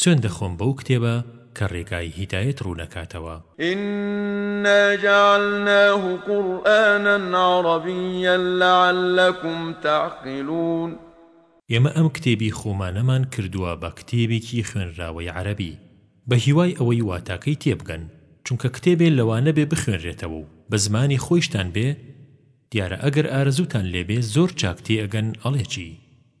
سوێند دەخۆم بەو کتێبە کە ڕێگای هیدایەت ڕوونەکاتەوە. إنا جعلناه قرآنا عربيا لعلكم تعقلون. ئێمە ئەم کتێبی خۆمانەمان کردووە بە کتێبێکی خوێنراوەی عەرەبی بە هیوای ئەوەی واتاکەی تێبگەن، چونکە کتێبێ لەوانە بێ بخوێنرێتەوە و بە زمانی خۆیشتان بێ دیارە ئەگەر ئارەزووتان لێبێ زۆر چاک تێئەگەن ئەڵێ چی؟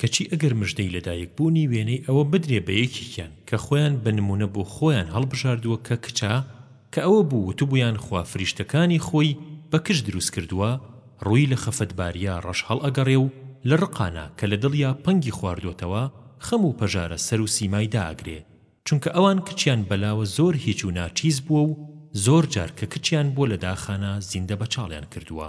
کەچی ئەگەر مژدەی لەدایکبوونی وێنەی ئەوە بدرێ بە یەکێکیان کە خۆیان بە نموونە بۆ خۆیان هەڵبژاردووە کە کچە، کە ئەوە بوو وتبوویان خوا فریشتەکانی خۆی بە کچ دروست کردووە، ڕووی لە خەفەتباریا ڕەش هەڵئەگەڕێ و لە ڕقانا کە لە دڵیا پەنگی خواردۆتەوە خەم و پەژارە سەر و سیمای دائەگرێ، چونکە ئەوان کچیان بەلاوە زۆر هیچ و ناچیز بووە و زۆر جار کە کچیان بووە لە داخانا زیندە بەچاڵیان کردووە.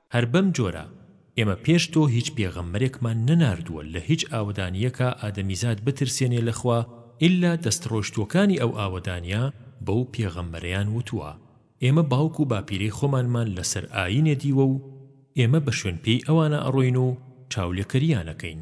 هەر بەم جۆرە، ئێمە پێش تۆ هیچ پێغەمبەرێکمان نەناردووە لە هیچ ئاوەدانییەکا ئادەمیزاد بترسێنێ لە خوا ئیلا دەستڕۆیشتووەکانی ئەو ئاوەدانییە بەو پێغەمبەرەیان وتووە ئێمە باوک و باپیرەی خۆمانمان لە سەر ئایینێ دیوە و ئێمە بە شوێن پێی ئەوانە ئەڕۆین و چاولێکەرییانەکەین.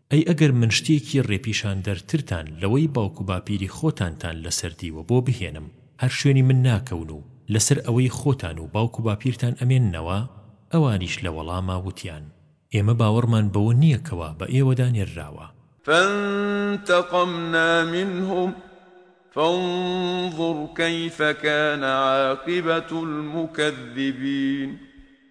ئەی ئەگەر من شتێکی ڕێپیشاندەرترتان لەوەی باوک و باپیری خۆتانتان لەسەر دیوە بۆ بهێنم هەر شوێنی من ناکەون و لەسەر ئەوەی خۆتان و باوک و باپیرتان ئەمێننەوە؟ ئەوانیش لە وەڵاما وتیان، ئێمە باوەڕمان بەوە نییە کەوا بە ئێوەدا نێرراوە. فانتقمنا منهم فانظر کیف کان عاقبە المکذبین.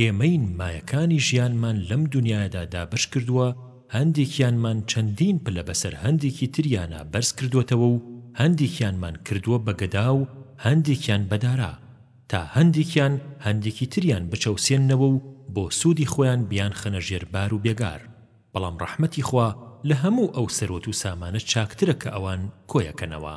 ئێمەین مایەکانی ژیانمان لەم دونیایەدا دابەش کردووە هەندێکیانمان چەندین پلە بەسەر هەندێکی تریانا بەرز کردۆتەوە و هەندێکیانمان کردووە بە گەدا و هەندێکیان بە دارا تا هەندێکیان هەندێکی تریان بچەوسێننەوە و بۆ سوودی خۆیان بیانخەنە ژێر بار و بێگار بەڵام ڕەحمەتی خوا لە هەموو ئەو سەروەت و سامانە چاکترە کە ئەوان کۆیەکەنەوە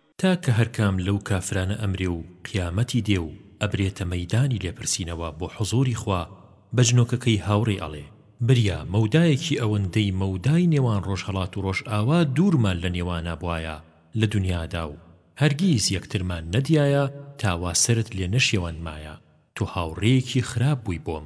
تا کە هەر کام لەو کافرانە ئەمرێ و قیامەتی دێ و ئەبرێتە مەیدانی لێپرسینەوە بۆ حوزوری خوا بە جنۆکەکەی هاوڕێی ئەڵێ بریا مەودایەکی ئەوەندەی مەودای نێوان ڕۆژهەڵات و ڕۆژئاوا دوورمان لە نێوانا بوایە لە دونیادا و هەرگیز یەکترمان نەدیایە تا وا سەرت لێ نەشێواندمایە تۆ هاوڕێیەکی خراپ بووی بۆم.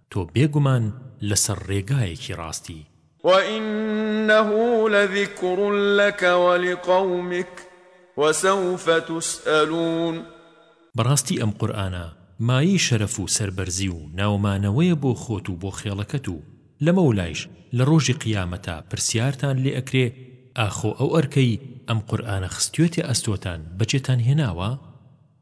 تۆ بێگومان لەسەر ڕێگایەکی ڕاستی. وانه لذکر لک ولقومک وسوف تسألون. بەڕاستی ئەم قورئانە مایەی شەرەف و سەربەرزی و ناومانەوەیە بۆ خۆت و بۆ خێڵەکەت و لەمەولایش لە ڕۆژی قیامەتا پرسیارتان لێ ئەکرێ ئاخۆ ئەو ئەرکەی ئەم قورئانە خستوێتە ئەستۆتان بەجێتان هێناوە؟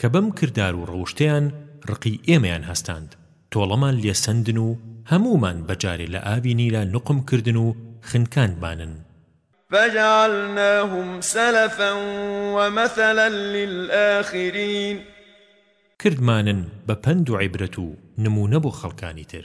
کە بەم کردار و ڕەوشتەیان ڕقی ئێمەیان هەستاند، تۆڵەمان لێ سەندن و هەموومان بە جارێ لە ئاوی نیلا نوقم کردن و خنکاندمانن. فجعلناهم سلفا ومثلا للآخرین. کردمانن بە پەند و عیبرەت و نموونە بۆ خەڵکانی تر.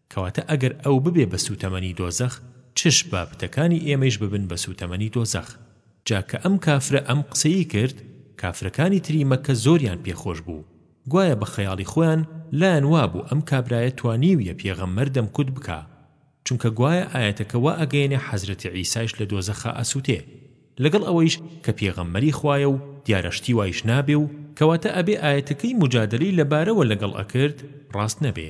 کەواتە ئەگەر ئەو ببێ بە سووتەمەنی دۆزەخ چش بابتەکانی ئێمەیش ببن بە سووتەمەنی دۆزەخ جا کە ئەم کافرە ئەم قسەیی کرد کافرەکانی تری مەککە زۆریان پێ خۆش بوو گوایە بە خەیاڵی خۆیان لایان وابوو ئەم کابرایە توانیویە پێغەممەر دەمکوت بکا چونکە گوایە ئایەتەکە وا ئەگەیەنێ حەزرەتی عیسایش لە دۆزەخا ئەسووتێ لەگەڵ ئەوەیش کە پێغەممەری خوایە و دیارە شتی وایش نابێ و کەواتە ئەبێ ئایەتەکەی موجادەلەی لە بارەوە لەگەڵ ئەکرد ڕاست نەبێ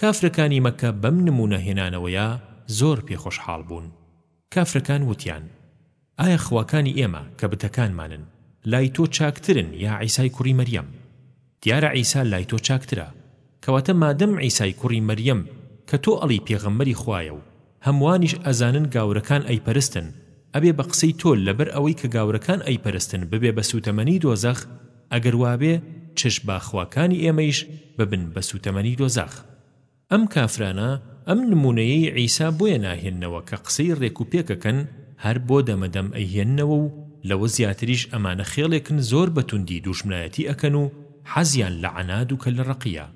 کافرەکانی مەککە بەم نموونە هێنانەوەیە زۆر پێ خۆشحاڵ بوون. کافرەکان وتیان، ئایا خواکانی ئێمە، کە بتەکانمانن، لای تۆ چاکترن یا عیسای کوڕی مەریەم؟ دیارە عیسا لای تۆ چاکترە. کەواتە مادەم عیسای کوڕی مەریەم کە تۆ ئەڵێی پێغەمبەری خوایە و هەموانیش ئەزانن گاورەکان ئەیپەرستن ئەبێ بە قسەی تۆ لەبەر ئەوەی کە گاورەکان ئەیپەرستن ببێ بە سوتەمەنی دۆزەخ ئەگەر وابێ چش با خواکانی ئێمەیش ببن بە سوتەمەنی دۆزەخ ئەم کافرانە ئەم نمونەیەی عیسا بۆیە ناهێننەوە کە قسەی رێک و پێکەکەن هەر بۆ دەمەدەم ئەیهێننەوە و لەوە زیاتریش ئەمانە خێڵێکن زۆر بە توندی دوژمنایەتی ئەکەن و حەزیان لە عەناد و کەللە رەقیە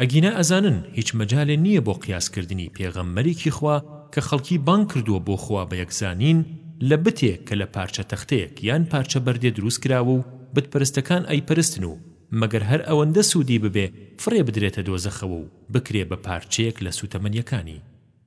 ئەگینا ئەزانن هیچ مەجالێ نیە بۆ قیاس کردنی پێغەمبەرێکی خوا کە خەڵکی بانگ کردووە بۆ خوا بە یەکزانین لە بتێک کە لە پارچە تەختەیەک یان پارچە بەردێ دروست کراوە و بت پەرستەکان ئەیپەرستن و مەگەر هەر ئەوەندە سوودی ببێ فڕێ بدرێتە دۆزەخەوە و بکرێ بە پارچەیەک لە سوتەمەنیەکانی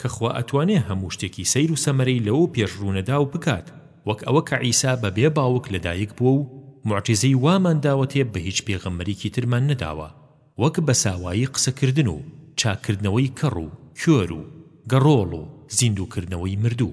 کە خوا ئەتوانێ هەموو شتێکی سەیر و سەمەرەی لەوەو پێش ڕوونەدا و بکات وەک ئەوە کە عیسا بە بێ باوک لە دایک بووە و موعجیزەی وامان داوەتێ بە هیچ پێغەمبەریکی ترمان نەداوە وەک بە ساوایی قسە کردن و چاک کردنەوەی کەڕ و کوێر و گەڕۆڵ و زیندوو کردنەوەی مردوو.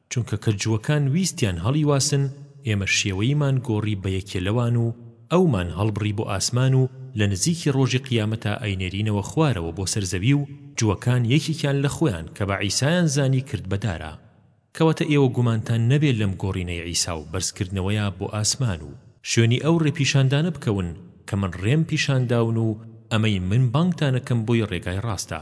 چونکە کە جووەکان ویستیان هەڵیواسن ئێمە شێوەیمان گۆڕی بە یەکێ لەوان و ئەومان هەڵبڕی بۆ ئاسمان و لە نزیکی ڕۆژی قیامەتا ئەینێرینەوە خوارەوە بۆ سەر زەوی و جووەکان یەکێکیان لە خۆیان کە بە عیسایان زانی کرد بە دارا کەواتە ئێوە گومانتان نەبێ لەم گۆڕینەی عیسا و بەرز کردنەوەیا بۆ ئاسمان و شوێنی ئەو ڕێ پیشاندانە بکەون کە من ڕێم پیشان داون و ئەمەی من بانگتان ئەکەم بۆی ڕێگای ڕاستە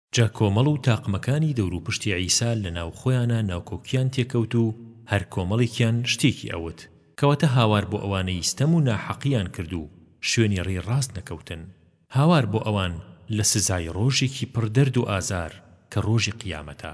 جا کۆمەڵ و تاقمەکانی دەوروپشتی عیسا لەناو خۆیانا ناکۆکیان تێکەوت و هەر کۆمەڵێکیان شتێکی ئەوت، کەواتە هاوار بۆ ئەوانەی ستەم و ناحەقیان کرد و شوێنی ڕێی ڕاست نەکەوتن، هاوار بۆ ئەوان لە سزای ڕۆژێکی پڕ دەرد و ئازار کە ڕۆژی قیامەتە.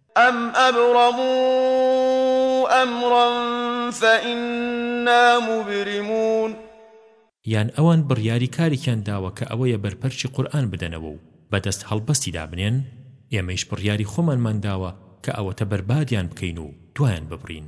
ئەم ئەبڕموا ئەمڕا فەئینا موبرمون. یان ئەوان بڕیاری کارێکیان داوە کە ئەوەیە بەرپەرچی قورئان بدەنەوە و بەدەست هەڵبەستی دابنێن؟ ئێمەیش بڕیاری خۆمانمان داوە کە ئەوەتە بەربادیان بکەین و دوایان ببڕین.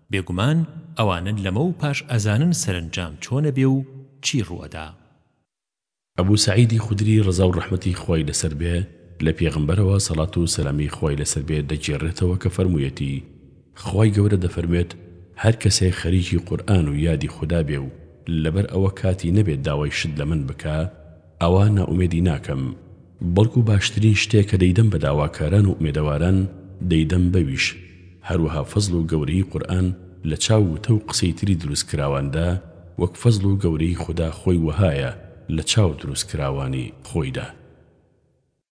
بێگومان ئەوانە لەمە و پاش ئەزانن سەرەنجام چۆنەبێ و چی ڕووئەدا. ئەبو سەعیدی خودری ڕەزا و ڕەحمەتی خوای لەسەر بێ لە پێغەمبەرەوە سەڵات و سەلامی خوای لەسەر بێ دەگێڕێتەوە کە فەرموویەتی، خوای گەورە دەفەرموێت هەر کەسێک خەریکی قورئان و یادی خودا بێ و لەبەر ئەوە کاتی نەبێ داوای شت لە من بکا ئەوا نائومێدی ناکەم، بەڵکو باشترین شتێک کە دەیدەم بە داواکاران و ئومێدەواران دەیدەم بەویش، هەروەها فەزڵ و گەورەیی قورئان لە چاو وتە و قسەی تری دروستکراواندا وەک فەزڵ و گەورەیی خودا خۆی وەهایە لە چاو دروستکراوانی خۆیدا.